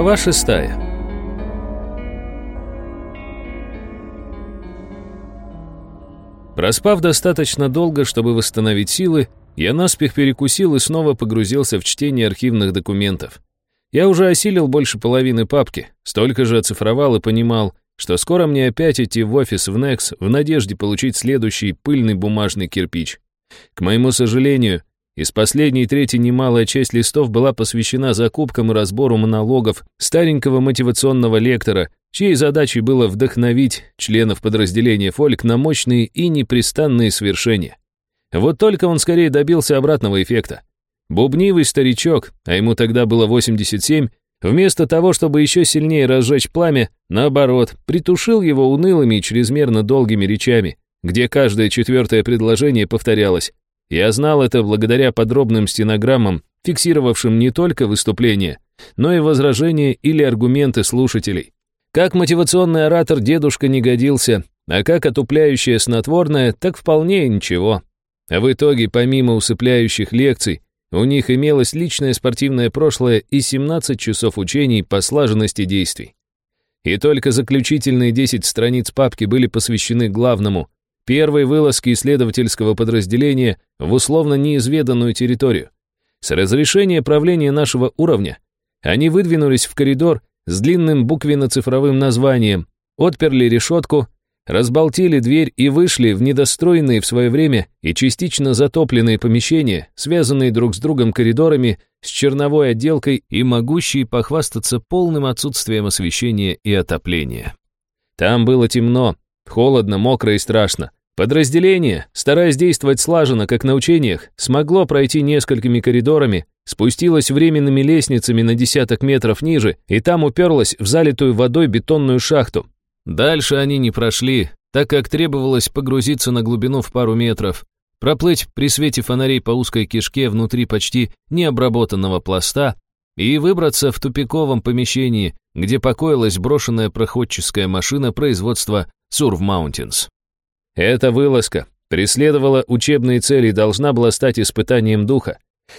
Глава шестая. Проспав достаточно долго, чтобы восстановить силы, я наспех перекусил и снова погрузился в чтение архивных документов. Я уже осилил больше половины папки, столько же оцифровал и понимал, что скоро мне опять идти в офис в Некс в надежде получить следующий пыльный бумажный кирпич. К моему сожалению, из последней трети немалая часть листов была посвящена закупкам и разбору монологов старенького мотивационного лектора, чьей задачей было вдохновить членов подразделения Фольк на мощные и непрестанные свершения. Вот только он скорее добился обратного эффекта. Бубнивый старичок, а ему тогда было 87, вместо того, чтобы еще сильнее разжечь пламя, наоборот, притушил его унылыми и чрезмерно долгими речами, где каждое четвертое предложение повторялось я знал это благодаря подробным стенограммам, фиксировавшим не только выступления, но и возражения или аргументы слушателей. Как мотивационный оратор дедушка не годился, а как отупляющее снотворное, так вполне ничего. А в итоге, помимо усыпляющих лекций, у них имелось личное спортивное прошлое и 17 часов учений по слаженности действий. И только заключительные 10 страниц папки были посвящены главному первой вылазки исследовательского подразделения в условно неизведанную территорию. С разрешения правления нашего уровня они выдвинулись в коридор с длинным буквенно-цифровым названием, отперли решетку, разболтили дверь и вышли в недостроенные в свое время и частично затопленные помещения, связанные друг с другом коридорами с черновой отделкой и могущие похвастаться полным отсутствием освещения и отопления. Там было темно, холодно, мокро и страшно. Подразделение, стараясь действовать слаженно, как на учениях, смогло пройти несколькими коридорами, спустилось временными лестницами на десяток метров ниже и там уперлось в залитую водой бетонную шахту. Дальше они не прошли, так как требовалось погрузиться на глубину в пару метров, проплыть при свете фонарей по узкой кишке внутри почти необработанного пласта и выбраться в тупиковом помещении, где покоилась брошенная проходческая машина производства Surf Mountains. Эта вылазка преследовала учебные цели и должна была стать испытанием духа.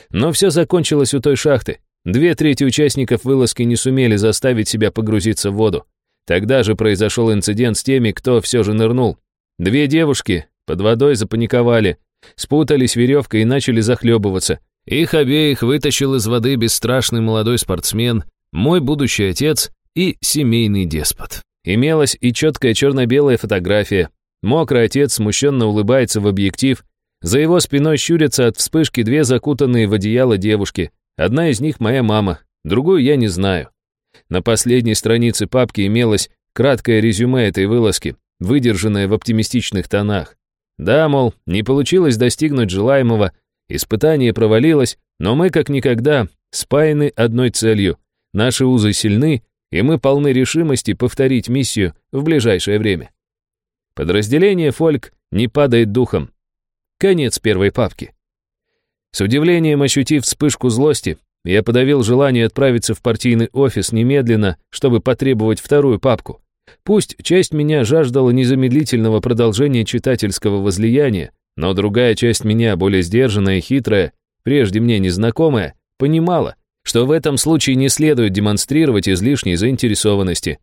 Но все закончилось у той шахты. Две трети участников вылазки не сумели заставить себя погрузиться в воду. Тогда же произошел инцидент с теми, кто все же нырнул. Две девушки под водой запаниковали, спутались веревкой и начали захлебываться. Их обеих вытащил из воды бесстрашный молодой спортсмен, мой будущий отец и семейный деспот. Имелась и четкая черно-белая фотография, Мокрый отец смущенно улыбается в объектив. За его спиной щурятся от вспышки две закутанные в одеяло девушки. Одна из них моя мама, другую я не знаю. На последней странице папки имелось краткое резюме этой вылазки, выдержанное в оптимистичных тонах. Да, мол, не получилось достигнуть желаемого, испытание провалилось, но мы как никогда спаяны одной целью. Наши узы сильны, и мы полны решимости повторить миссию в ближайшее время. Подразделение «Фольк» не падает духом. Конец первой папки. С удивлением ощутив вспышку злости, я подавил желание отправиться в партийный офис немедленно, чтобы потребовать вторую папку. Пусть часть меня жаждала незамедлительного продолжения читательского возлияния, но другая часть меня, более сдержанная и хитрая, прежде мне незнакомая, понимала, что в этом случае не следует демонстрировать излишней заинтересованности.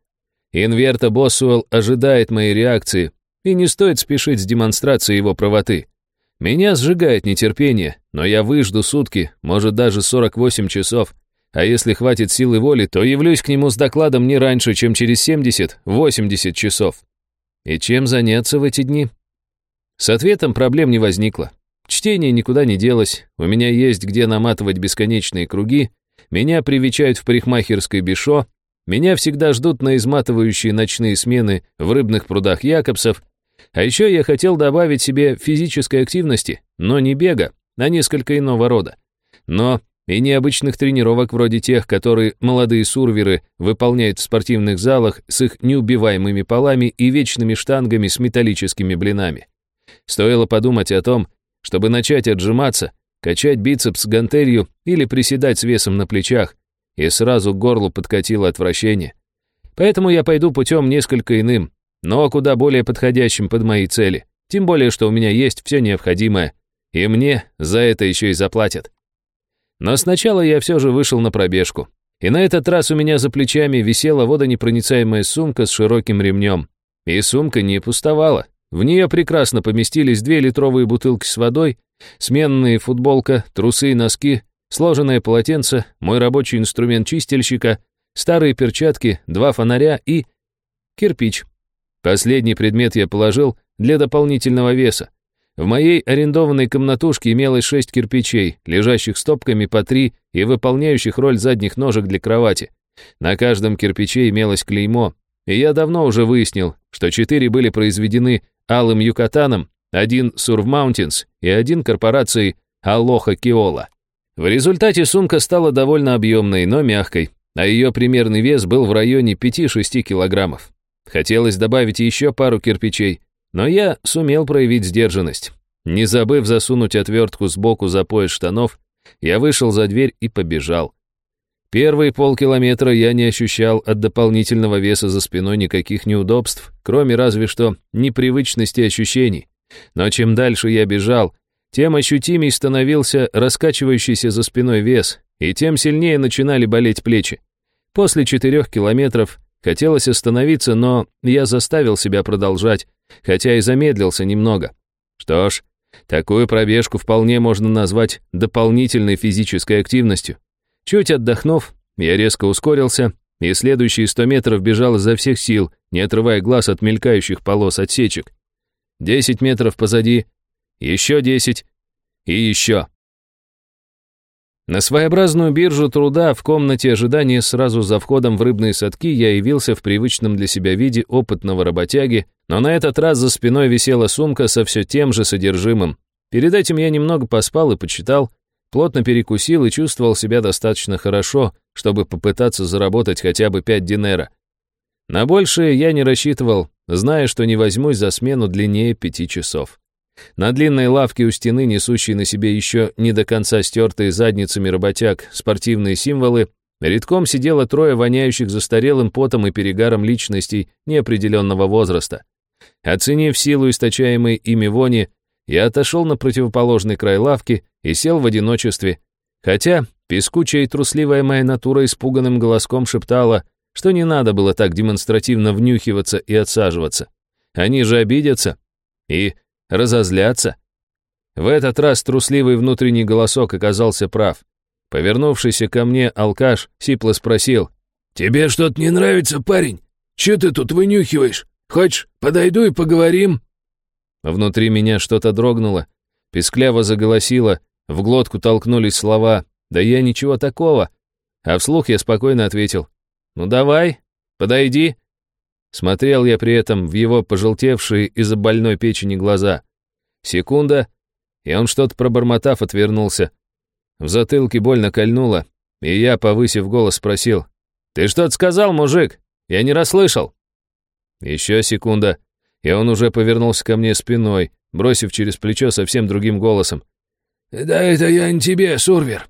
Инверта Боссуэлл ожидает моей реакции, и не стоит спешить с демонстрацией его правоты. Меня сжигает нетерпение, но я выжду сутки, может даже 48 часов, а если хватит силы воли, то явлюсь к нему с докладом не раньше, чем через 70-80 часов. И чем заняться в эти дни? С ответом проблем не возникло. Чтение никуда не делось, у меня есть где наматывать бесконечные круги, меня привечают в парикмахерской Бишо, меня всегда ждут на изматывающие ночные смены в рыбных прудах Якобсов, а еще я хотел добавить себе физической активности, но не бега, а несколько иного рода. Но и необычных тренировок вроде тех, которые молодые сурверы выполняют в спортивных залах с их неубиваемыми полами и вечными штангами с металлическими блинами. Стоило подумать о том, чтобы начать отжиматься, качать бицепс гантелью или приседать с весом на плечах, и сразу к горлу подкатило отвращение. Поэтому я пойду путем несколько иным, но куда более подходящим под мои цели. Тем более, что у меня есть все необходимое, и мне за это еще и заплатят. Но сначала я все же вышел на пробежку. И на этот раз у меня за плечами висела водонепроницаемая сумка с широким ремнем. И сумка не пустовала. В нее прекрасно поместились две литровые бутылки с водой, сменные футболка, трусы и носки, сложенное полотенце, мой рабочий инструмент чистильщика, старые перчатки, два фонаря и... кирпич. Последний предмет я положил для дополнительного веса. В моей арендованной комнатушке имелось шесть кирпичей, лежащих стопками по три и выполняющих роль задних ножек для кровати. На каждом кирпиче имелось клеймо, и я давно уже выяснил, что четыре были произведены Алым Юкатаном, один Сурв Маунтинс и один корпорацией Алоха Киола. В результате сумка стала довольно объемной, но мягкой, а ее примерный вес был в районе 5-6 килограммов. Хотелось добавить еще пару кирпичей, но я сумел проявить сдержанность. Не забыв засунуть отвертку сбоку за пояс штанов, я вышел за дверь и побежал. Первые полкилометра я не ощущал от дополнительного веса за спиной никаких неудобств, кроме разве что непривычности ощущений. Но чем дальше я бежал, тем ощутимей становился раскачивающийся за спиной вес, и тем сильнее начинали болеть плечи. После четырех километров хотелось остановиться, но я заставил себя продолжать, хотя и замедлился немного. Что ж, такую пробежку вполне можно назвать дополнительной физической активностью. Чуть отдохнув, я резко ускорился и следующие сто метров бежал изо всех сил, не отрывая глаз от мелькающих полос отсечек. Десять метров позади, еще десять и еще. На своеобразную биржу труда в комнате ожидания сразу за входом в рыбные садки я явился в привычном для себя виде опытного работяги, но на этот раз за спиной висела сумка со все тем же содержимым. Перед этим я немного поспал и почитал, плотно перекусил и чувствовал себя достаточно хорошо, чтобы попытаться заработать хотя бы пять динера. На большее я не рассчитывал, зная, что не возьмусь за смену длиннее пяти часов. На длинной лавке у стены, несущей на себе еще не до конца стертые задницами работяг спортивные символы, редком сидело трое воняющих застарелым потом и перегаром личностей неопределенного возраста. Оценив силу источаемой ими вони, я отошел на противоположный край лавки и сел в одиночестве, хотя пескучая и трусливая моя натура испуганным голоском шептала, что не надо было так демонстративно внюхиваться и отсаживаться. Они же обидятся. И разозлятся. В этот раз трусливый внутренний голосок оказался прав. Повернувшийся ко мне алкаш сипло спросил. «Тебе что-то не нравится, парень? Че ты тут вынюхиваешь? Хочешь, подойду и поговорим?» Внутри меня что-то дрогнуло, пескляво заголосило, в глотку толкнулись слова «Да я ничего такого». А вслух я спокойно ответил «Ну давай, подойди». Смотрел я при этом в его пожелтевшие из-за больной печени глаза. Секунда, и он что-то пробормотав отвернулся. В затылке больно кольнуло, и я, повысив голос, спросил. «Ты что-то сказал, мужик? Я не расслышал». Еще секунда, и он уже повернулся ко мне спиной, бросив через плечо совсем другим голосом. «Да это я не тебе, Сурвер.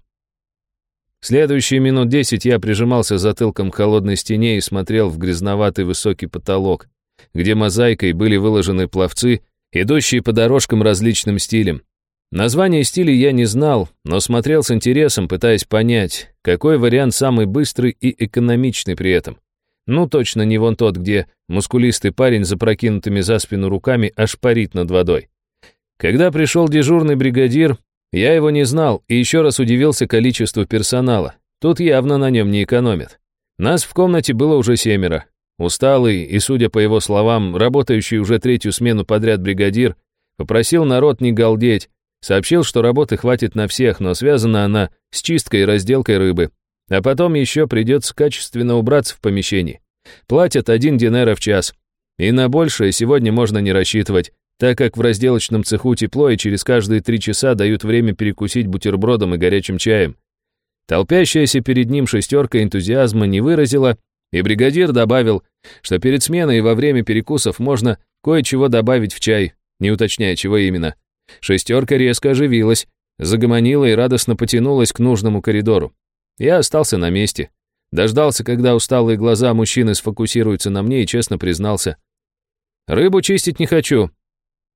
Следующие минут десять я прижимался затылком к холодной стене и смотрел в грязноватый высокий потолок, где мозаикой были выложены пловцы, идущие по дорожкам различным стилем. Название стилей я не знал, но смотрел с интересом, пытаясь понять, какой вариант самый быстрый и экономичный при этом. Ну, точно не вон тот, где мускулистый парень запрокинутыми за спину руками аж парит над водой. Когда пришел дежурный бригадир, я его не знал и еще раз удивился количеству персонала. Тут явно на нем не экономят. Нас в комнате было уже семеро. Усталый и, судя по его словам, работающий уже третью смену подряд бригадир, попросил народ не галдеть, сообщил, что работы хватит на всех, но связана она с чисткой и разделкой рыбы. А потом еще придется качественно убраться в помещении. Платят один динера в час. И на большее сегодня можно не рассчитывать, так как в разделочном цеху тепло и через каждые три часа дают время перекусить бутербродом и горячим чаем. Толпящаяся перед ним шестерка энтузиазма не выразила, и бригадир добавил, что перед сменой и во время перекусов можно кое-чего добавить в чай, не уточняя, чего именно. Шестерка резко оживилась, загомонила и радостно потянулась к нужному коридору. Я остался на месте. Дождался, когда усталые глаза мужчины сфокусируются на мне и честно признался. «Рыбу чистить не хочу,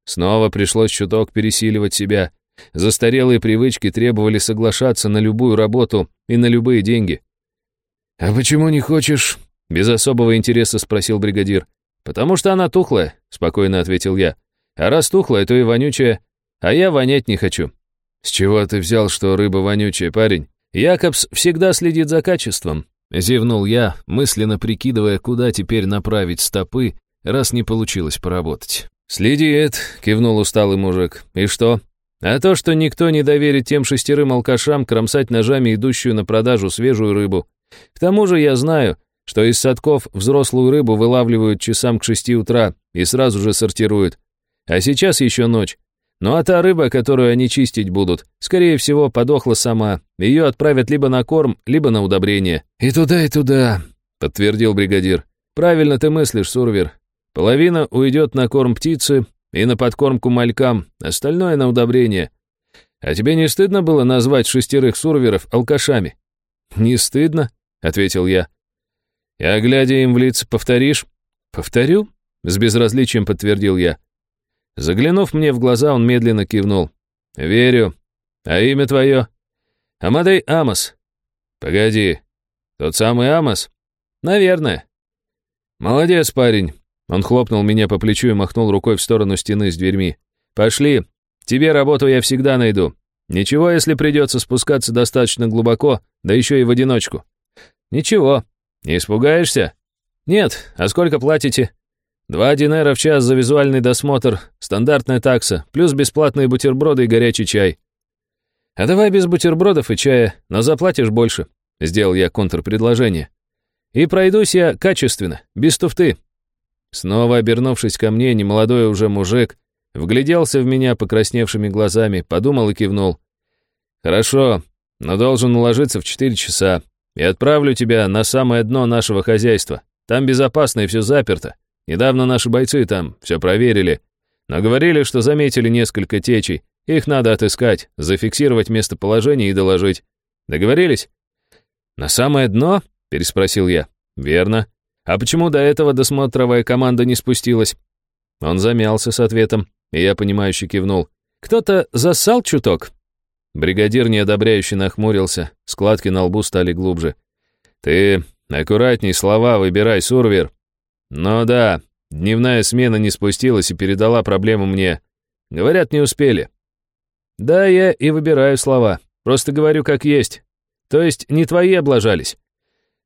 Снова пришлось чуток пересиливать себя. Застарелые привычки требовали соглашаться на любую работу и на любые деньги. «А почему не хочешь?» — без особого интереса спросил бригадир. «Потому что она тухлая», — спокойно ответил я. «А раз тухлая, то и вонючая. А я вонять не хочу». «С чего ты взял, что рыба вонючая, парень?» «Якобс всегда следит за качеством», — зевнул я, мысленно прикидывая, куда теперь направить стопы, раз не получилось поработать. «Следит», — кивнул усталый мужик. «И что?» «А то, что никто не доверит тем шестерым алкашам кромсать ножами идущую на продажу свежую рыбу. К тому же я знаю, что из садков взрослую рыбу вылавливают часам к шести утра и сразу же сортируют. А сейчас еще ночь. Ну а та рыба, которую они чистить будут, скорее всего, подохла сама. Ее отправят либо на корм, либо на удобрение. «И туда, и туда», — подтвердил бригадир. «Правильно ты мыслишь, Сурвер. Половина уйдет на корм птицы и на подкормку малькам, остальное на удобрение. А тебе не стыдно было назвать шестерых сурверов алкашами?» «Не стыдно», — ответил я. «Я, глядя им в лица, повторишь?» «Повторю?» — с безразличием подтвердил я. Заглянув мне в глаза, он медленно кивнул. «Верю. А имя твое?» «Амадей Амос». «Погоди, тот самый Амос?» «Наверное». «Молодец, парень». Он хлопнул меня по плечу и махнул рукой в сторону стены с дверьми. «Пошли. Тебе работу я всегда найду. Ничего, если придется спускаться достаточно глубоко, да еще и в одиночку». «Ничего. Не испугаешься?» «Нет. А сколько платите?» Два динера в час за визуальный досмотр, стандартная такса, плюс бесплатные бутерброды и горячий чай. А давай без бутербродов и чая, но заплатишь больше. Сделал я контрпредложение. И пройдусь я качественно, без туфты. Снова обернувшись ко мне, немолодой уже мужик, вгляделся в меня покрасневшими глазами, подумал и кивнул. «Хорошо, но должен уложиться в четыре часа, и отправлю тебя на самое дно нашего хозяйства. Там безопасно и все заперто. Недавно наши бойцы там все проверили, но говорили, что заметили несколько течей. Их надо отыскать, зафиксировать местоположение и доложить. Договорились? На самое дно? переспросил я. Верно. А почему до этого досмотровая команда не спустилась? Он замялся с ответом, и я понимающе кивнул. Кто-то засал чуток. Бригадир неодобряюще нахмурился, складки на лбу стали глубже. Ты аккуратней слова выбирай, Сурвер, «Ну да, дневная смена не спустилась и передала проблему мне. Говорят, не успели». «Да, я и выбираю слова. Просто говорю как есть. То есть не твои облажались».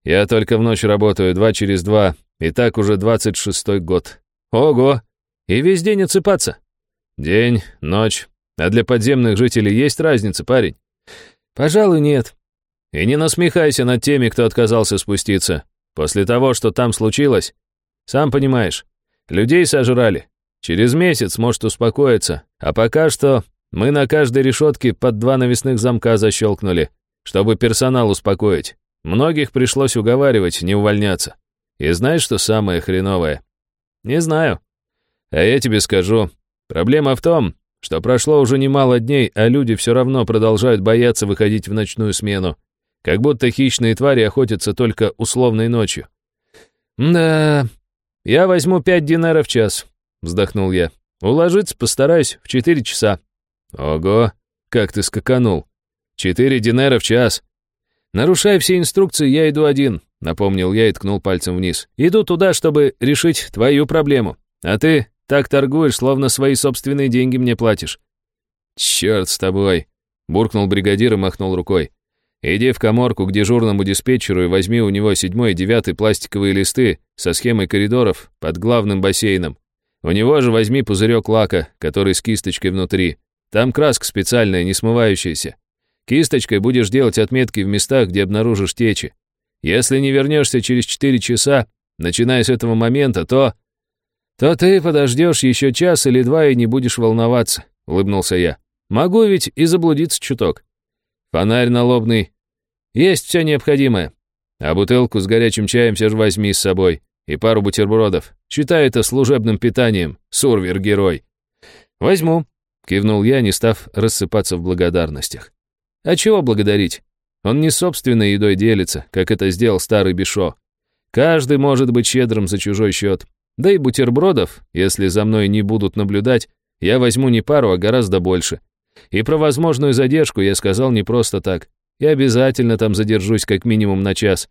«Я только в ночь работаю, два через два, и так уже двадцать шестой год». «Ого! И весь день отсыпаться?» «День, ночь. А для подземных жителей есть разница, парень?» «Пожалуй, нет. И не насмехайся над теми, кто отказался спуститься. После того, что там случилось, сам понимаешь, людей сожрали. Через месяц может успокоиться, а пока что мы на каждой решетке под два навесных замка защелкнули, чтобы персонал успокоить. Многих пришлось уговаривать не увольняться. И знаешь, что самое хреновое? Не знаю. А я тебе скажу. Проблема в том, что прошло уже немало дней, а люди все равно продолжают бояться выходить в ночную смену. Как будто хищные твари охотятся только условной ночью. Да, «Я возьму пять динаров в час», — вздохнул я. «Уложиться постараюсь в четыре часа». «Ого, как ты скаканул! Четыре динара в час!» «Нарушая все инструкции, я иду один», — напомнил я и ткнул пальцем вниз. «Иду туда, чтобы решить твою проблему. А ты так торгуешь, словно свои собственные деньги мне платишь». «Черт с тобой!» — буркнул бригадир и махнул рукой. Иди в коморку к дежурному диспетчеру и возьми у него седьмой и девятый пластиковые листы со схемой коридоров под главным бассейном. У него же возьми пузырек лака, который с кисточкой внутри. Там краска специальная, не смывающаяся. Кисточкой будешь делать отметки в местах, где обнаружишь течи. Если не вернешься через четыре часа, начиная с этого момента, то... То ты подождешь еще час или два и не будешь волноваться, улыбнулся я. Могу ведь и заблудиться чуток. Фонарь налобный. Есть все необходимое. А бутылку с горячим чаем все же возьми с собой. И пару бутербродов. Считай это служебным питанием. Сурвер-герой. Возьму. Кивнул я, не став рассыпаться в благодарностях. А чего благодарить? Он не собственной едой делится, как это сделал старый Бишо. Каждый может быть щедрым за чужой счет. Да и бутербродов, если за мной не будут наблюдать, я возьму не пару, а гораздо больше. И про возможную задержку я сказал не просто так. Я обязательно там задержусь как минимум на час.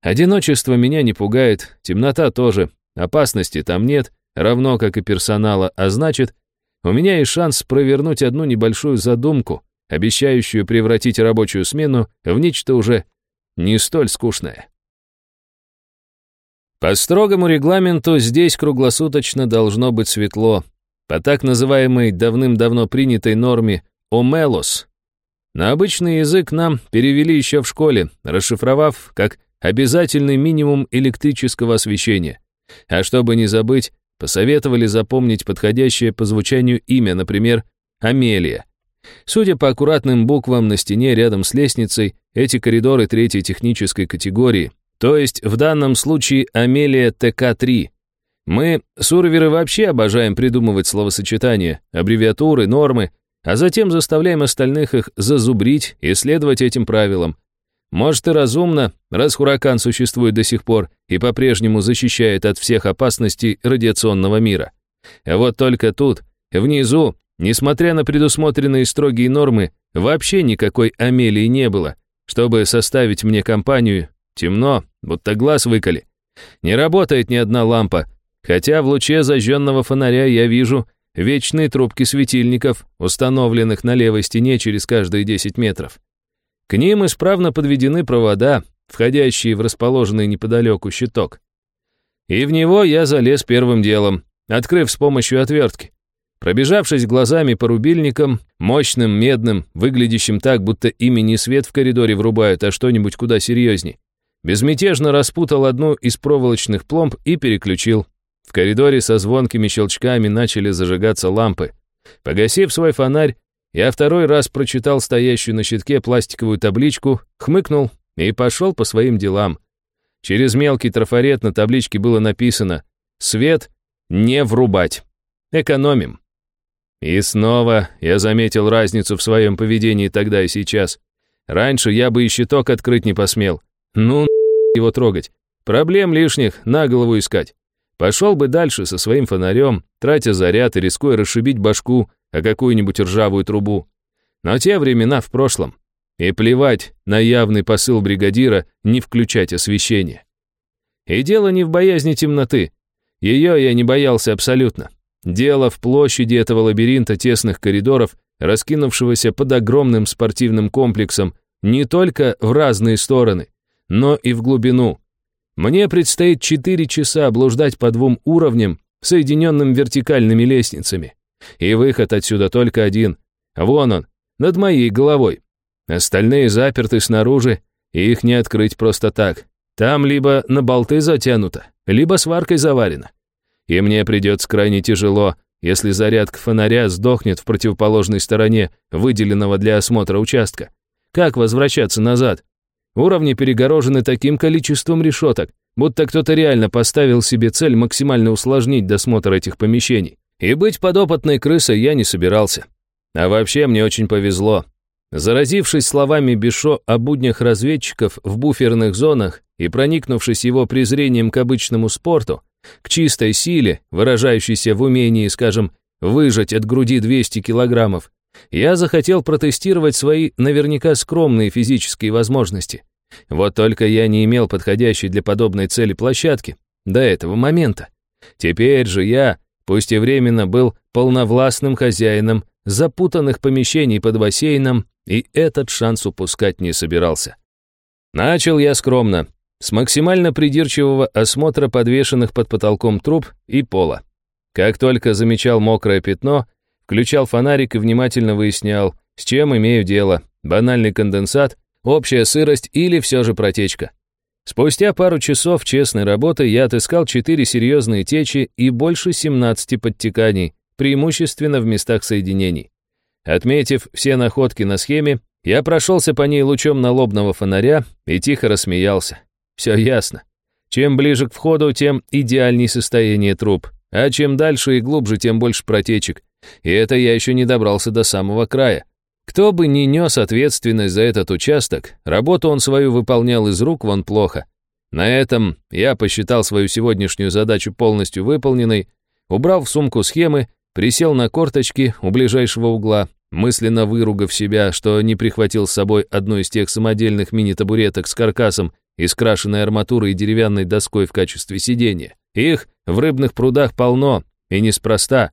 Одиночество меня не пугает, темнота тоже, опасности там нет, равно как и персонала, а значит, у меня есть шанс провернуть одну небольшую задумку, обещающую превратить рабочую смену в нечто уже не столь скучное. По строгому регламенту здесь круглосуточно должно быть светло, по так называемой давным-давно принятой норме «омелос». На обычный язык нам перевели еще в школе, расшифровав как обязательный минимум электрического освещения. А чтобы не забыть, посоветовали запомнить подходящее по звучанию имя, например, Амелия. Судя по аккуратным буквам на стене рядом с лестницей, эти коридоры третьей технической категории, то есть в данном случае Амелия ТК-3. Мы, сурверы, вообще обожаем придумывать словосочетания, аббревиатуры, нормы, а затем заставляем остальных их зазубрить и следовать этим правилам. Может и разумно, раз Хуракан существует до сих пор и по-прежнему защищает от всех опасностей радиационного мира. А вот только тут, внизу, несмотря на предусмотренные строгие нормы, вообще никакой Амелии не было, чтобы составить мне компанию Темно, будто глаз выколи. Не работает ни одна лампа, хотя в луче зажженного фонаря я вижу вечные трубки светильников, установленных на левой стене через каждые 10 метров. К ним исправно подведены провода, входящие в расположенный неподалеку щиток. И в него я залез первым делом, открыв с помощью отвертки. Пробежавшись глазами по рубильникам, мощным, медным, выглядящим так, будто ими не свет в коридоре врубают, а что-нибудь куда серьезней, Безмятежно распутал одну из проволочных пломб и переключил. В коридоре со звонкими щелчками начали зажигаться лампы. Погасив свой фонарь, я второй раз прочитал стоящую на щитке пластиковую табличку, хмыкнул и пошел по своим делам. Через мелкий трафарет на табличке было написано «Свет не врубать. Экономим». И снова я заметил разницу в своем поведении тогда и сейчас. Раньше я бы и щиток открыть не посмел. Ну, его трогать. Проблем лишних на голову искать. Пошел бы дальше со своим фонарем, тратя заряд и рискуя расшибить башку о какую-нибудь ржавую трубу. Но те времена в прошлом. И плевать на явный посыл бригадира не включать освещение. И дело не в боязни темноты. Ее я не боялся абсолютно. Дело в площади этого лабиринта тесных коридоров, раскинувшегося под огромным спортивным комплексом, не только в разные стороны, но и в глубину. Мне предстоит 4 часа блуждать по двум уровням, соединенным вертикальными лестницами. И выход отсюда только один. Вон он, над моей головой. Остальные заперты снаружи, и их не открыть просто так. Там либо на болты затянуто, либо сваркой заварено. И мне придется крайне тяжело, если зарядка фонаря сдохнет в противоположной стороне выделенного для осмотра участка. Как возвращаться назад? Уровни перегорожены таким количеством решеток, будто кто-то реально поставил себе цель максимально усложнить досмотр этих помещений. И быть подопытной крысой я не собирался. А вообще мне очень повезло. Заразившись словами Бишо о буднях разведчиков в буферных зонах и проникнувшись его презрением к обычному спорту, к чистой силе, выражающейся в умении, скажем, выжать от груди 200 килограммов, я захотел протестировать свои наверняка скромные физические возможности. Вот только я не имел подходящей для подобной цели площадки до этого момента. Теперь же я, пусть и временно, был полновластным хозяином запутанных помещений под бассейном, и этот шанс упускать не собирался. Начал я скромно, с максимально придирчивого осмотра подвешенных под потолком труб и пола. Как только замечал мокрое пятно, Включал фонарик и внимательно выяснял, с чем имею дело. Банальный конденсат, общая сырость или все же протечка. Спустя пару часов честной работы я отыскал четыре серьезные течи и больше 17 подтеканий, преимущественно в местах соединений. Отметив все находки на схеме, я прошелся по ней лучом налобного фонаря и тихо рассмеялся. Все ясно. Чем ближе к входу, тем идеальнее состояние труб, а чем дальше и глубже, тем больше протечек, и это я еще не добрался до самого края. Кто бы ни нес ответственность за этот участок, работу он свою выполнял из рук вон плохо. На этом я посчитал свою сегодняшнюю задачу полностью выполненной, убрал в сумку схемы, присел на корточки у ближайшего угла, мысленно выругав себя, что не прихватил с собой одну из тех самодельных мини-табуреток с каркасом, из арматуры и деревянной доской в качестве сидения. Их в рыбных прудах полно, и неспроста.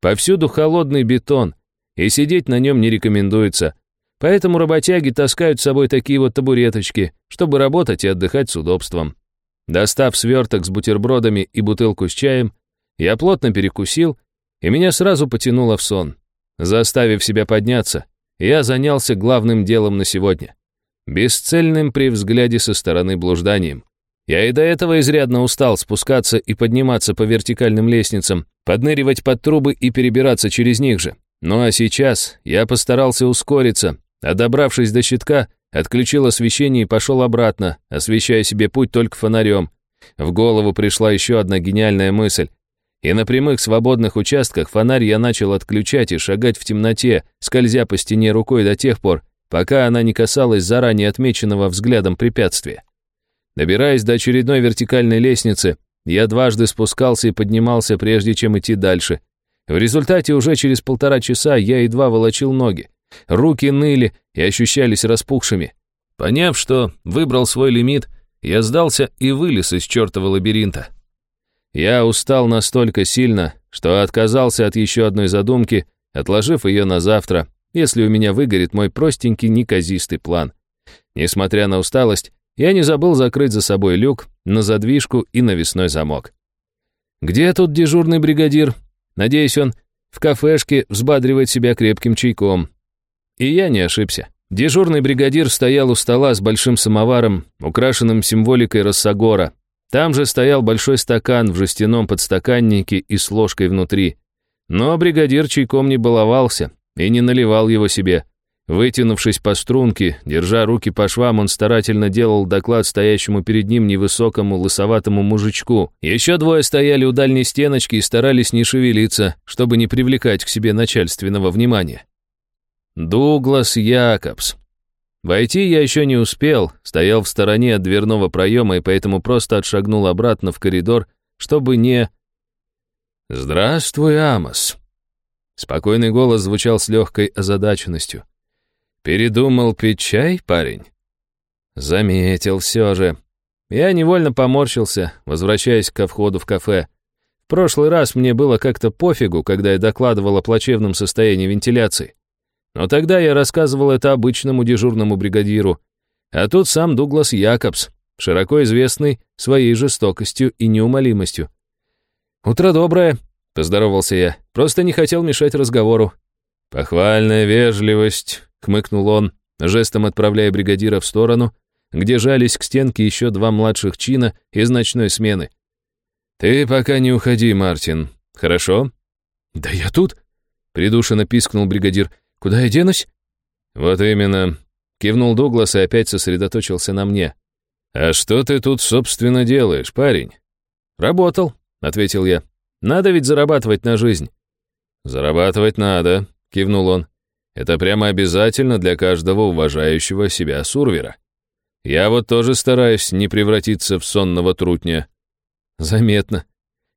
Повсюду холодный бетон, и сидеть на нем не рекомендуется. Поэтому работяги таскают с собой такие вот табуреточки, чтобы работать и отдыхать с удобством. Достав сверток с бутербродами и бутылку с чаем, я плотно перекусил, и меня сразу потянуло в сон. Заставив себя подняться, я занялся главным делом на сегодня. Бесцельным при взгляде со стороны блужданием. Я и до этого изрядно устал спускаться и подниматься по вертикальным лестницам, подныривать под трубы и перебираться через них же. Ну а сейчас я постарался ускориться, а добравшись до щитка, отключил освещение и пошел обратно, освещая себе путь только фонарем. В голову пришла еще одна гениальная мысль. И на прямых свободных участках фонарь я начал отключать и шагать в темноте, скользя по стене рукой до тех пор, пока она не касалась заранее отмеченного взглядом препятствия. Добираясь до очередной вертикальной лестницы, я дважды спускался и поднимался, прежде чем идти дальше. В результате уже через полтора часа я едва волочил ноги. Руки ныли и ощущались распухшими. Поняв, что выбрал свой лимит, я сдался и вылез из чертова лабиринта. Я устал настолько сильно, что отказался от еще одной задумки, отложив ее на завтра, если у меня выгорит мой простенький неказистый план. Несмотря на усталость, я не забыл закрыть за собой люк, на задвижку и навесной замок. Где тут дежурный бригадир? Надеюсь, он в кафешке взбадривает себя крепким чайком. И я не ошибся. Дежурный бригадир стоял у стола с большим самоваром, украшенным символикой Рассагора, там же стоял большой стакан в жестяном подстаканнике и с ложкой внутри. Но бригадир чайком не баловался и не наливал его себе. Вытянувшись по струнке, держа руки по швам, он старательно делал доклад стоящему перед ним невысокому лысоватому мужичку. Еще двое стояли у дальней стеночки и старались не шевелиться, чтобы не привлекать к себе начальственного внимания. Дуглас Якобс, Войти я еще не успел, стоял в стороне от дверного проема и поэтому просто отшагнул обратно в коридор, чтобы не... «Здравствуй, Амос!» Спокойный голос звучал с легкой озадаченностью. «Передумал пить чай, парень?» Заметил все же. Я невольно поморщился, возвращаясь ко входу в кафе. В прошлый раз мне было как-то пофигу, когда я докладывал о плачевном состоянии вентиляции. Но тогда я рассказывал это обычному дежурному бригадиру. А тут сам Дуглас Якобс, широко известный своей жестокостью и неумолимостью. «Утро доброе», — поздоровался я, просто не хотел мешать разговору. «Похвальная вежливость», — хмыкнул он, жестом отправляя бригадира в сторону, где жались к стенке еще два младших чина из ночной смены. «Ты пока не уходи, Мартин, хорошо?» «Да я тут», — придушенно пискнул бригадир. Куда я денусь?» «Вот именно», — кивнул Дуглас и опять сосредоточился на мне. «А что ты тут, собственно, делаешь, парень?» «Работал», — ответил я. «Надо ведь зарабатывать на жизнь». «Зарабатывать надо», — кивнул он. «Это прямо обязательно для каждого уважающего себя сурвера. Я вот тоже стараюсь не превратиться в сонного трутня». «Заметно.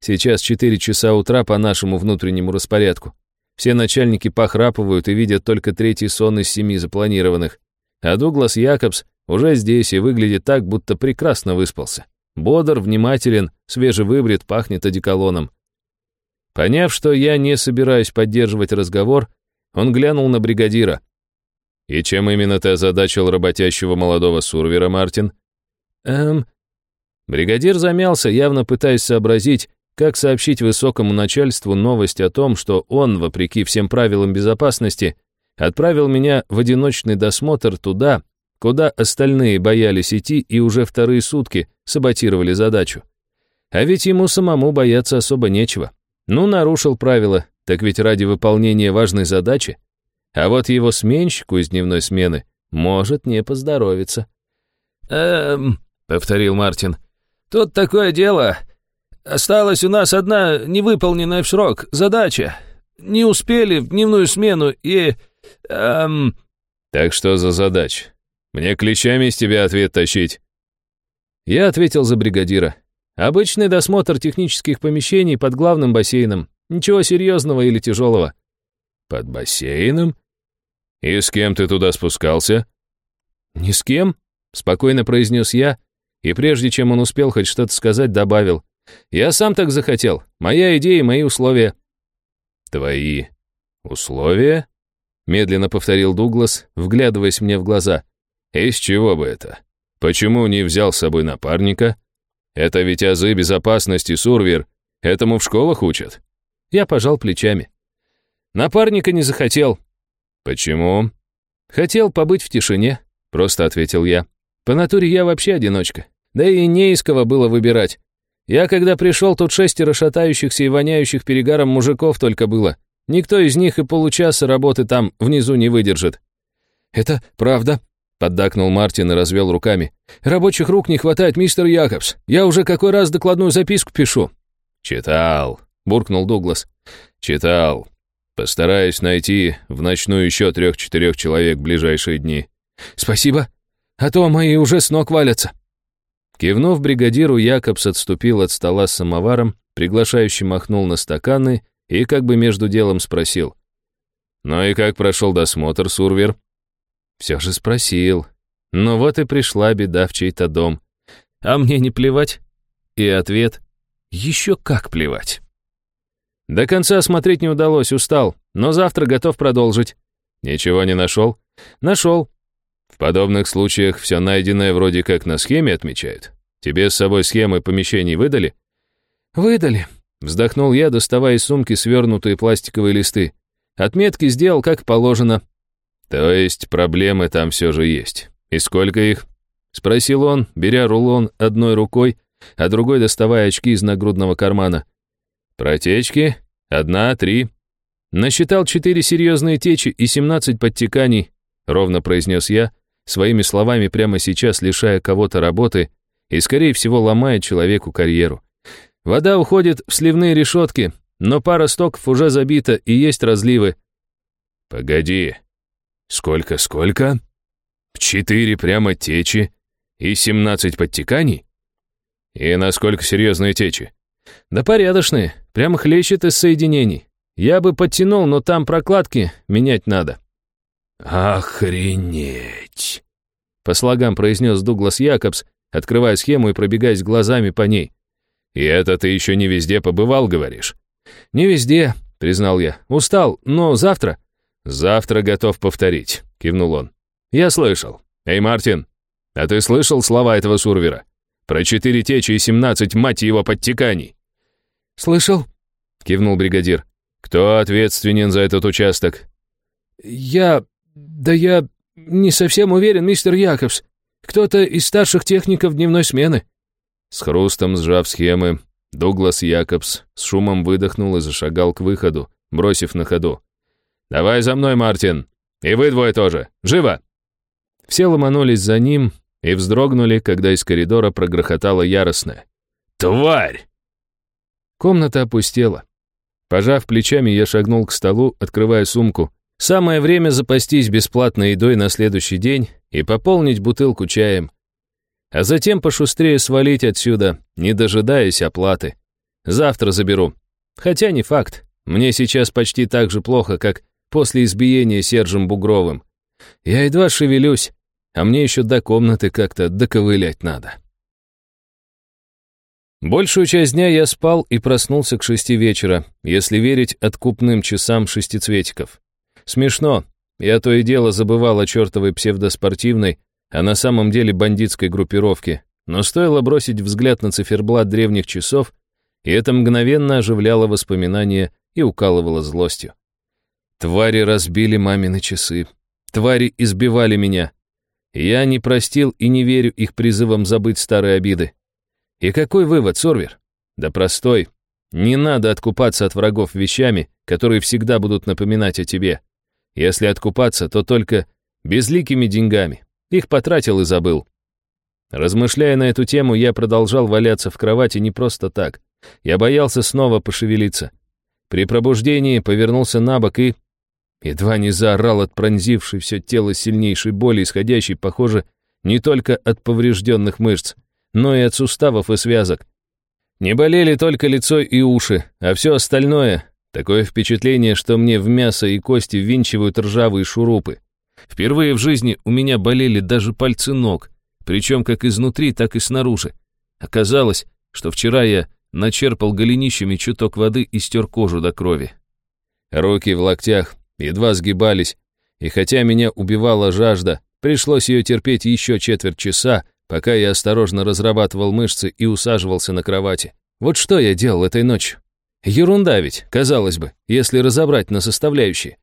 Сейчас четыре часа утра по нашему внутреннему распорядку. Все начальники похрапывают и видят только третий сон из семи запланированных. А Дуглас Якобс уже здесь и выглядит так, будто прекрасно выспался. Бодр, внимателен, свежевыбрит, пахнет одеколоном. Поняв, что я не собираюсь поддерживать разговор, он глянул на бригадира. «И чем именно ты озадачил работящего молодого сурвера, Мартин?» «Эм...» Бригадир замялся, явно пытаясь сообразить, как сообщить высокому начальству новость о том, что он, вопреки всем правилам безопасности, отправил меня в одиночный досмотр туда, куда остальные боялись идти и уже вторые сутки саботировали задачу. А ведь ему самому бояться особо нечего. Ну, нарушил правила, так ведь ради выполнения важной задачи. А вот его сменщику из дневной смены может не поздоровиться. «Эм...» — повторил Мартин. «Тут такое дело. Осталась у нас одна невыполненная в срок задача. Не успели в дневную смену и... Эм... Так что за задача? Мне клещами из тебя ответ тащить. Я ответил за бригадира. Обычный досмотр технических помещений под главным бассейном. Ничего серьезного или тяжелого. Под бассейном? И с кем ты туда спускался? Ни с кем, спокойно произнес я, И прежде чем он успел хоть что-то сказать, добавил. «Я сам так захотел. Моя идея и мои условия». «Твои условия?» Медленно повторил Дуглас, вглядываясь мне в глаза. «Из чего бы это? Почему не взял с собой напарника? Это ведь азы безопасности, Сурвер. Этому в школах учат». Я пожал плечами. «Напарника не захотел». «Почему?» «Хотел побыть в тишине», — просто ответил я. «По натуре я вообще одиночка. Да и не из кого было выбирать. Я когда пришел, тут шестеро шатающихся и воняющих перегаром мужиков только было. Никто из них и получаса работы там внизу не выдержит». «Это правда», — поддакнул Мартин и развел руками. «Рабочих рук не хватает, мистер Якобс. Я уже какой раз докладную записку пишу». «Читал», — буркнул Дуглас. «Читал. Постараюсь найти в ночную еще трех-четырех человек в ближайшие дни». «Спасибо, а то мои уже с ног валятся». Кивнув бригадиру, Якобс отступил от стола с самоваром, приглашающий махнул на стаканы и как бы между делом спросил. «Ну и как прошел досмотр, Сурвер?» Все же спросил. Ну вот и пришла беда в чей-то дом. А мне не плевать? И ответ «Еще как плевать». До конца смотреть не удалось, устал, но завтра готов продолжить. Ничего не нашел? Нашел. В подобных случаях все найденное вроде как на схеме отмечают. Тебе с собой схемы помещений выдали? Выдали. Вздохнул я, доставая из сумки свернутые пластиковые листы. Отметки сделал как положено. То есть проблемы там все же есть. И сколько их? Спросил он, беря рулон одной рукой, а другой доставая очки из нагрудного кармана. Протечки? Одна, три. Насчитал четыре серьезные течи и семнадцать подтеканий, ровно произнес я, своими словами прямо сейчас лишая кого-то работы и, скорее всего, ломая человеку карьеру. Вода уходит в сливные решетки, но пара стоков уже забита и есть разливы. Погоди. Сколько-сколько? Четыре прямо течи и семнадцать подтеканий? И насколько серьезные течи? Да порядочные, прямо хлещет из соединений. Я бы подтянул, но там прокладки менять надо. Охренеть! По слогам произнес Дуглас Якобс, открывая схему и пробегаясь глазами по ней. И это ты еще не везде побывал, говоришь? Не везде, признал я. Устал, но завтра... Завтра готов повторить, кивнул он. Я слышал. Эй, Мартин, а ты слышал слова этого сурвера? Про четыре течи и семнадцать, мать его, подтеканий. «Слышал?» — кивнул бригадир. «Кто ответственен за этот участок?» «Я... да я не совсем уверен, мистер Якобс. Кто-то из старших техников дневной смены». С хрустом сжав схемы, Дуглас Якобс с шумом выдохнул и зашагал к выходу, бросив на ходу. «Давай за мной, Мартин! И вы двое тоже! Живо!» Все ломанулись за ним и вздрогнули, когда из коридора прогрохотало яростное. «Тварь!» Комната опустела. Пожав плечами, я шагнул к столу, открывая сумку. Самое время запастись бесплатной едой на следующий день и пополнить бутылку чаем. А затем пошустрее свалить отсюда, не дожидаясь оплаты. Завтра заберу. Хотя не факт. Мне сейчас почти так же плохо, как после избиения Сержем Бугровым. Я едва шевелюсь, а мне еще до комнаты как-то доковылять надо. Большую часть дня я спал и проснулся к шести вечера, если верить откупным часам шестицветиков. Смешно, я то и дело забывал о чертовой псевдоспортивной, а на самом деле бандитской группировке, но стоило бросить взгляд на циферблат древних часов, и это мгновенно оживляло воспоминания и укалывало злостью. Твари разбили мамины часы. Твари избивали меня. Я не простил и не верю их призывам забыть старые обиды. И какой вывод, Сорвер? Да простой. Не надо откупаться от врагов вещами, которые всегда будут напоминать о тебе. Если откупаться, то только безликими деньгами. Их потратил и забыл. Размышляя на эту тему, я продолжал валяться в кровати не просто так. Я боялся снова пошевелиться. При пробуждении повернулся на бок и... Едва не заорал от пронзившей все тело сильнейшей боли, исходящей, похоже, не только от поврежденных мышц но и от суставов и связок. Не болели только лицо и уши, а все остальное — такое впечатление, что мне в мясо и кости ввинчивают ржавые шурупы. Впервые в жизни у меня болели даже пальцы ног. причем как изнутри, так и снаружи. Оказалось, что вчера я начерпал голенищами чуток воды и стер кожу до крови. Руки в локтях едва сгибались, и хотя меня убивала жажда, пришлось ее терпеть еще четверть часа, пока я осторожно разрабатывал мышцы и усаживался на кровати. Вот что я делал этой ночью. Ерунда ведь, казалось бы, если разобрать на составляющие.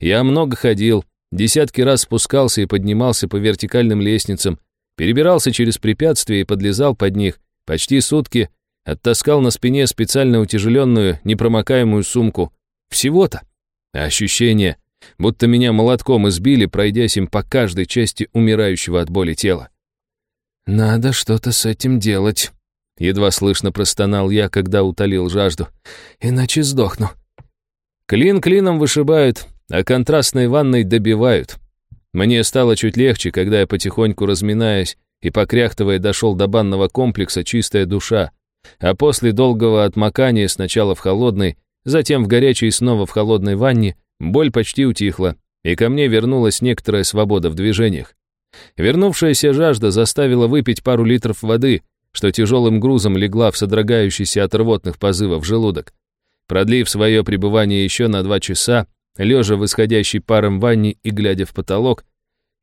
Я много ходил, десятки раз спускался и поднимался по вертикальным лестницам, перебирался через препятствия и подлезал под них, почти сутки оттаскал на спине специально утяжеленную, непромокаемую сумку. Всего-то. Ощущение, будто меня молотком избили, пройдясь им по каждой части умирающего от боли тела. «Надо что-то с этим делать», — едва слышно простонал я, когда утолил жажду. «Иначе сдохну». Клин клином вышибают, а контрастной ванной добивают. Мне стало чуть легче, когда я потихоньку разминаясь и покряхтывая дошел до банного комплекса «Чистая душа», а после долгого отмокания сначала в холодной, затем в горячей и снова в холодной ванне, боль почти утихла, и ко мне вернулась некоторая свобода в движениях. Вернувшаяся жажда заставила выпить пару литров воды, что тяжелым грузом легла в содрогающийся от рвотных позывов желудок. Продлив свое пребывание еще на два часа, лежа в исходящей паром ванне и глядя в потолок,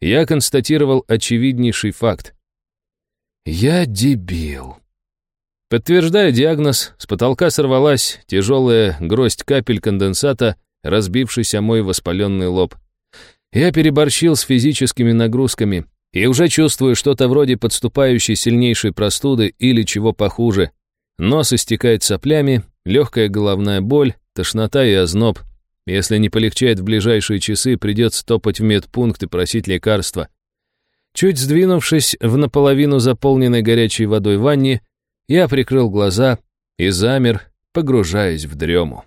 я констатировал очевиднейший факт. Я дебил. Подтверждая диагноз, с потолка сорвалась тяжелая гроздь капель конденсата, разбившись о мой воспаленный лоб. Я переборщил с физическими нагрузками и уже чувствую что-то вроде подступающей сильнейшей простуды или чего похуже. Нос истекает соплями, легкая головная боль, тошнота и озноб. Если не полегчает в ближайшие часы, придется топать в медпункт и просить лекарства. Чуть сдвинувшись в наполовину заполненной горячей водой ванне, я прикрыл глаза и замер, погружаясь в дрему.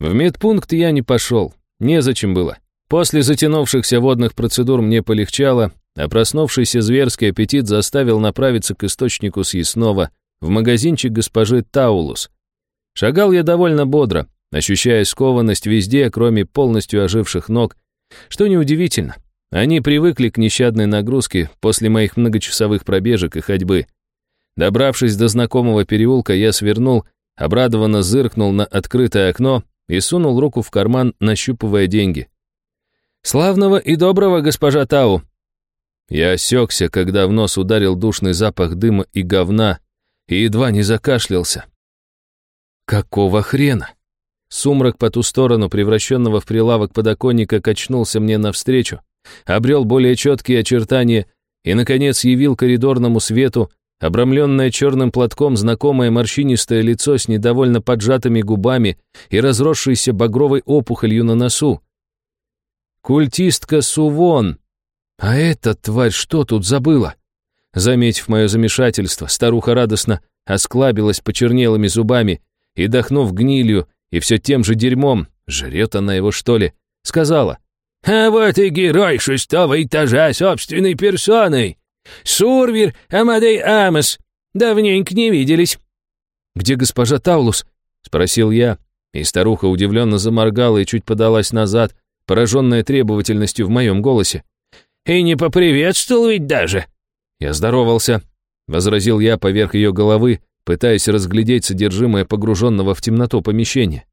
В медпункт я не пошел. Незачем было. После затянувшихся водных процедур мне полегчало, а проснувшийся зверский аппетит заставил направиться к источнику съестного, в магазинчик госпожи Таулус. Шагал я довольно бодро, ощущая скованность везде, кроме полностью оживших ног, что неудивительно. Они привыкли к нещадной нагрузке после моих многочасовых пробежек и ходьбы. Добравшись до знакомого переулка, я свернул, обрадованно зыркнул на открытое окно и сунул руку в карман, нащупывая деньги. «Славного и доброго, госпожа Тау!» Я осекся, когда в нос ударил душный запах дыма и говна, и едва не закашлялся. «Какого хрена?» Сумрак по ту сторону, превращенного в прилавок подоконника, качнулся мне навстречу, обрел более четкие очертания и, наконец, явил коридорному свету Обрамленное черным платком знакомое морщинистое лицо с недовольно поджатыми губами и разросшейся багровой опухолью на носу. Культистка Сувон. А эта тварь что тут забыла? Заметив мое замешательство, старуха радостно осклабилась почернелыми зубами и, дохнув гнилью и все тем же дерьмом, жрет она его что ли, сказала. «А вот и герой шестого этажа собственной персоной!» «Сурвир, Амадей Амос! Давненько не виделись!» «Где госпожа Таулус?» — спросил я, и старуха удивленно заморгала и чуть подалась назад, пораженная требовательностью в моем голосе. «И не поприветствовал ведь даже!» «Я здоровался», — возразил я поверх ее головы, пытаясь разглядеть содержимое погруженного в темноту помещения.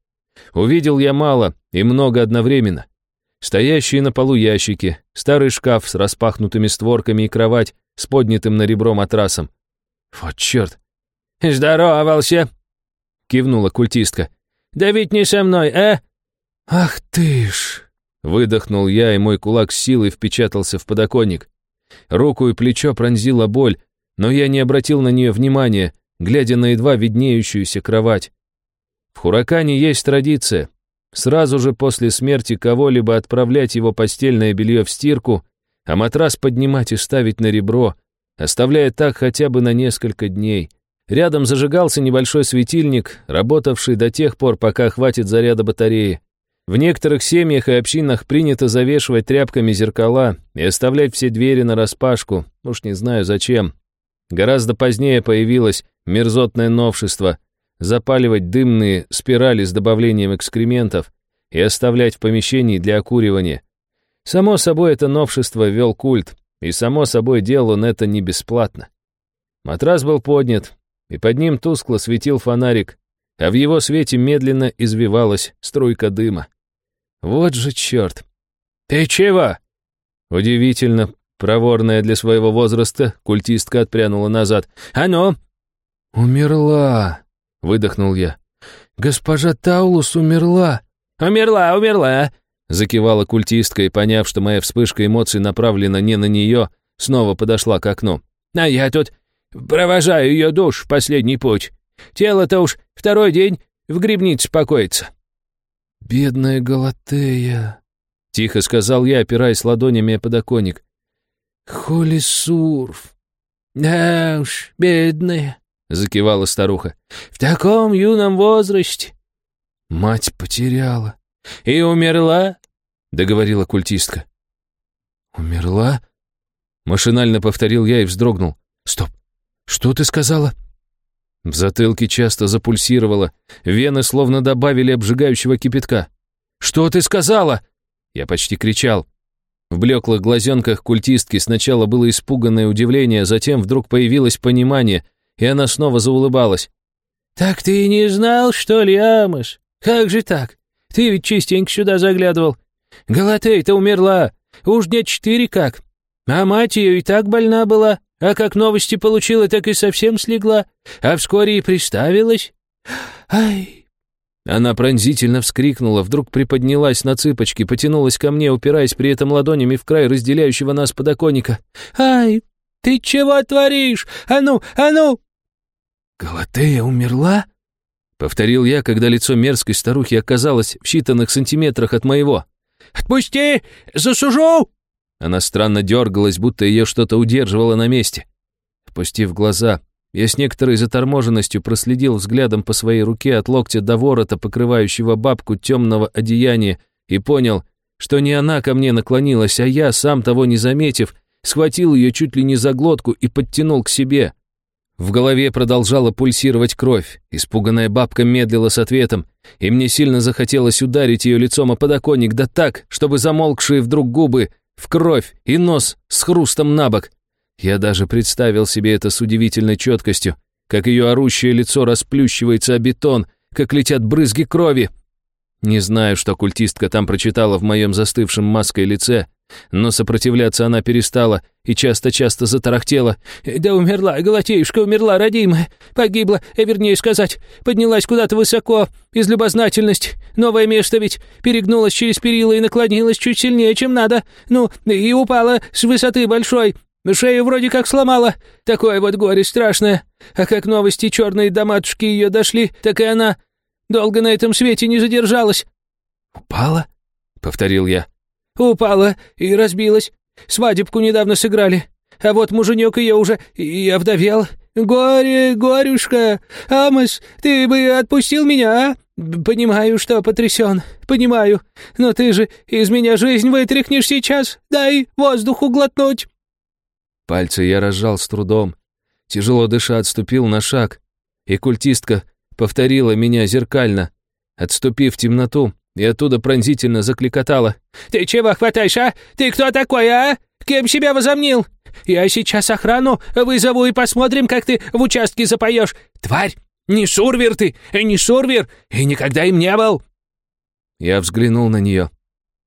Увидел я мало и много одновременно. Стоящие на полу ящики, старый шкаф с распахнутыми створками и кровать с поднятым на ребро матрасом. «Вот черт!» «Здоровался!» — кивнула культистка. «Да ведь не со мной, а?» «Ах ты ж!» — выдохнул я, и мой кулак с силой впечатался в подоконник. Руку и плечо пронзила боль, но я не обратил на нее внимания, глядя на едва виднеющуюся кровать. В Хуракане есть традиция Сразу же после смерти кого-либо отправлять его постельное белье в стирку, а матрас поднимать и ставить на ребро, оставляя так хотя бы на несколько дней. Рядом зажигался небольшой светильник, работавший до тех пор, пока хватит заряда батареи. В некоторых семьях и общинах принято завешивать тряпками зеркала и оставлять все двери нараспашку, уж не знаю зачем. Гораздо позднее появилось мерзотное новшество — запаливать дымные спирали с добавлением экскрементов и оставлять в помещении для окуривания. Само собой, это новшество вел культ, И, само собой, делал он это не бесплатно. Матрас был поднят, и под ним тускло светил фонарик, а в его свете медленно извивалась струйка дыма. Вот же черт! «Ты чего?» Удивительно, проворная для своего возраста, культистка отпрянула назад. «А ну!» «Умерла!» — выдохнул я. «Госпожа Таулус умерла!» «Умерла, умерла!» — закивала культистка и, поняв, что моя вспышка эмоций направлена не на нее, снова подошла к окну. «А я тут провожаю ее душ в последний путь. Тело-то уж второй день в грибнице покоится». «Бедная Галатея!» — тихо сказал я, опираясь ладонями о подоконник. «Холи сурф!» «Да уж, бедная!» — закивала старуха. «В таком юном возрасте!» «Мать потеряла!» «И умерла?» — договорила культистка. «Умерла?» Машинально повторил я и вздрогнул. «Стоп! Что ты сказала?» В затылке часто запульсировало, вены словно добавили обжигающего кипятка. «Что ты сказала?» Я почти кричал. В блеклых глазенках культистки сначала было испуганное удивление, затем вдруг появилось понимание — и она снова заулыбалась. «Так ты и не знал, что ли, Амос? Как же так? Ты ведь частенько сюда заглядывал. Галатей-то умерла, уж дня четыре как. А мать ее и так больна была, а как новости получила, так и совсем слегла, а вскоре и приставилась. Ай!» Она пронзительно вскрикнула, вдруг приподнялась на цыпочки, потянулась ко мне, упираясь при этом ладонями в край разделяющего нас подоконника. «Ай, ты чего творишь? А ну, а ну!» «Галатея умерла?» Повторил я, когда лицо мерзкой старухи оказалось в считанных сантиметрах от моего. «Отпусти! Засужу!» Она странно дергалась, будто ее что-то удерживало на месте. Опустив глаза, я с некоторой заторможенностью проследил взглядом по своей руке от локтя до ворота, покрывающего бабку темного одеяния, и понял, что не она ко мне наклонилась, а я, сам того не заметив, схватил ее чуть ли не за глотку и подтянул к себе. В голове продолжала пульсировать кровь, испуганная бабка медлила с ответом, и мне сильно захотелось ударить ее лицом о подоконник, да так, чтобы замолкшие вдруг губы в кровь и нос с хрустом на бок. Я даже представил себе это с удивительной четкостью, как ее орущее лицо расплющивается о бетон, как летят брызги крови. Не знаю, что культистка там прочитала в моем застывшем маской лице, но сопротивляться она перестала и часто-часто затарахтела. «Да умерла, Галатеюшка умерла, родимая. Погибла, э, вернее сказать, поднялась куда-то высоко, из любознательности. Новое место ведь перегнулась через перила и наклонилась чуть сильнее, чем надо. Ну, и упала с высоты большой. Шею вроде как сломала. Такое вот горе страшное. А как новости черные до матушки ее дошли, так и она долго на этом свете не задержалась». «Упала?» — повторил я. Упала и разбилась. Свадебку недавно сыграли. А вот муженек ее уже и овдовел. Горе, горюшка. Амос, ты бы отпустил меня, а? Понимаю, что потрясен. Понимаю. Но ты же из меня жизнь вытряхнешь сейчас. Дай воздуху глотнуть. Пальцы я разжал с трудом. Тяжело дыша отступил на шаг. И культистка повторила меня зеркально. Отступив в темноту, и оттуда пронзительно закликотала. «Ты чего хватаешь, а? Ты кто такой, а? Кем себя возомнил? Я сейчас охрану вызову и посмотрим, как ты в участке запоешь. Тварь! Не сурвер ты, не сурвер, и никогда им не был!» Я взглянул на нее,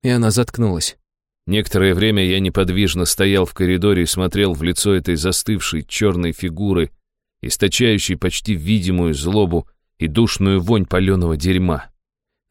и она заткнулась. Некоторое время я неподвижно стоял в коридоре и смотрел в лицо этой застывшей черной фигуры, источающей почти видимую злобу и душную вонь паленого дерьма.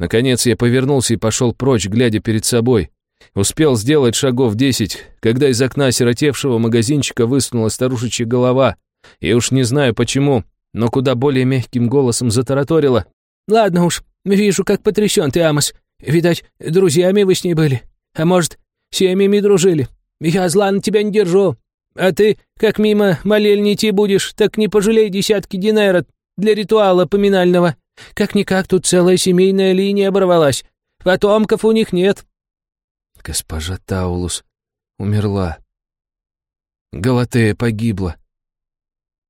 Наконец я повернулся и пошел прочь, глядя перед собой. Успел сделать шагов десять, когда из окна сиротевшего магазинчика высунула старушечья голова. И уж не знаю почему, но куда более мягким голосом затараторила. «Ладно уж, вижу, как потрясен ты, Амос. Видать, друзьями вы с ней были. А может, семьями дружили. Я зла на тебя не держу. А ты, как мимо молельни идти будешь, так не пожалей десятки динаров для ритуала поминального. Как-никак тут целая семейная линия оборвалась. Потомков у них нет». Госпожа Таулус умерла. Галатея погибла.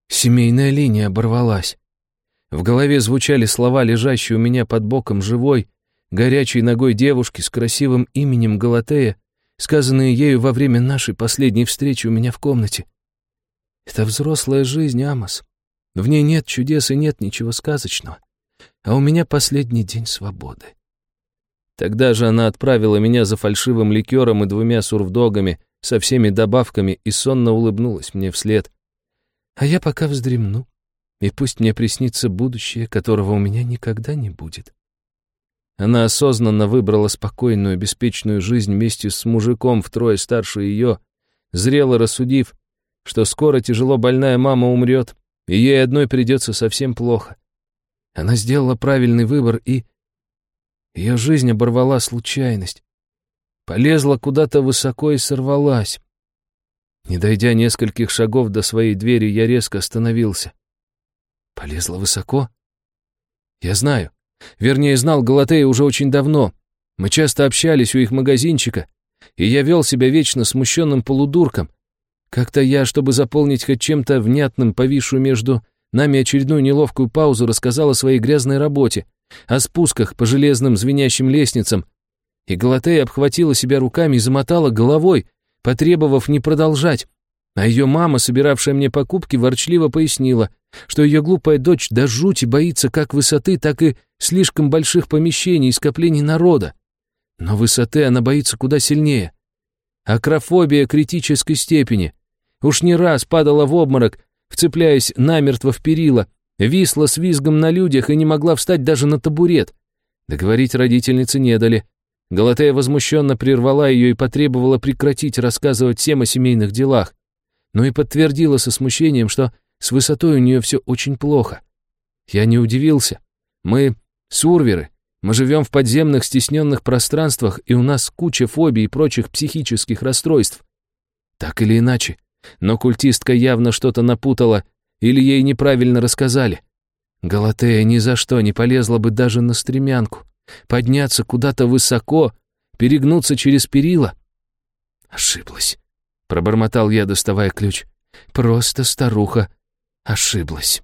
Семейная линия оборвалась. В голове звучали слова, лежащие у меня под боком живой, горячей ногой девушки с красивым именем Галатея, сказанные ею во время нашей последней встречи у меня в комнате. Это взрослая жизнь, Амос. В ней нет чудес и нет ничего сказочного. А у меня последний день свободы. Тогда же она отправила меня за фальшивым ликером и двумя сурвдогами со всеми добавками и сонно улыбнулась мне вслед. А я пока вздремну, и пусть мне приснится будущее, которого у меня никогда не будет. Она осознанно выбрала спокойную, беспечную жизнь вместе с мужиком втрое старше ее, зрело рассудив, что скоро тяжело больная мама умрет, и ей одной придется совсем плохо. Она сделала правильный выбор, и... Ее жизнь оборвала случайность. Полезла куда-то высоко и сорвалась. Не дойдя нескольких шагов до своей двери, я резко остановился. Полезла высоко? Я знаю. Вернее, знал Галатея уже очень давно. Мы часто общались у их магазинчика, и я вел себя вечно смущенным полудурком. Как-то я, чтобы заполнить хоть чем-то внятным повисшую между нами очередную неловкую паузу, рассказал о своей грязной работе, о спусках по железным звенящим лестницам, и Галатея обхватила себя руками и замотала головой, потребовав не продолжать. А ее мама, собиравшая мне покупки, ворчливо пояснила, что ее глупая дочь до жути боится как высоты, так и слишком больших помещений и скоплений народа. Но высоты она боится куда сильнее. Акрофобия критической степени. Уж не раз падала в обморок, вцепляясь намертво в перила, висла с визгом на людях и не могла встать даже на табурет. Договорить родительницы не дали. Галатея возмущенно прервала ее и потребовала прекратить рассказывать всем о семейных делах, но и подтвердила со смущением, что с высотой у нее все очень плохо. Я не удивился. Мы сурверы, мы живем в подземных стесненных пространствах, и у нас куча фобий и прочих психических расстройств. Так или иначе, но культистка явно что-то напутала, или ей неправильно рассказали. Галатея ни за что не полезла бы даже на стремянку подняться куда-то высоко, перегнуться через перила. Ошиблась, пробормотал я, доставая ключ. Просто старуха ошиблась.